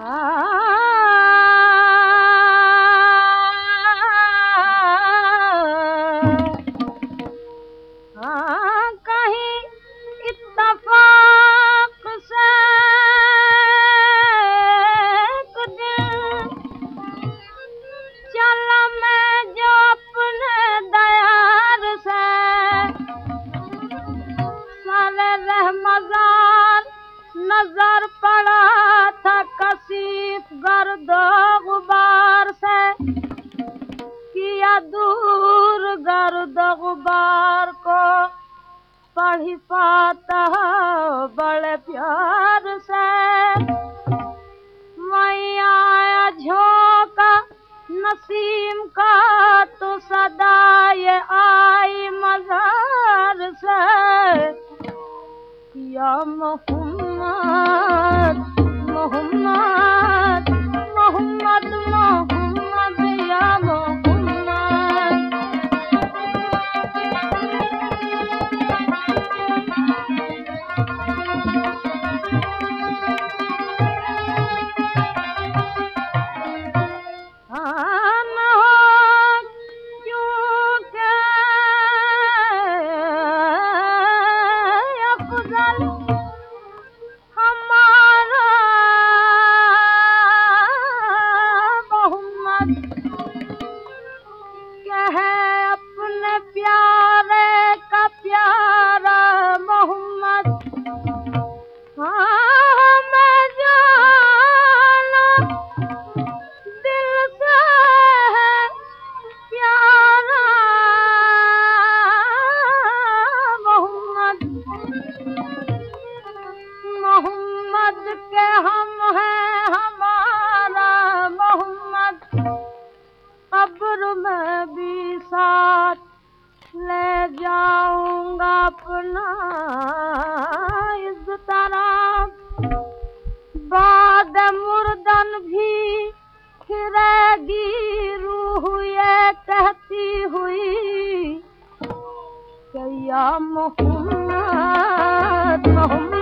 ہاں نظر پڑا تھا کسیف گرد و غبار سے۔ کیا دور گرد و غبار کو پڑھی پاتا بڑے پیار سے۔ وہیں آیا جھونکا نسیم کا تو صدا یہ آئی مزار سے۔ یا محمد ہاں۔ پیارے کا پیارا محمد ہاں میں جانوں دل سے ہے پیارا محمد محمد کے ہم ہیں ہمارا محمد قبر میں بھی ساتھ لے جاؤں گا اپنا اس طرح۔ بعد مردن بھی پھرے گی، روح یہ کہتی ہوئی کہ یا محمد محمد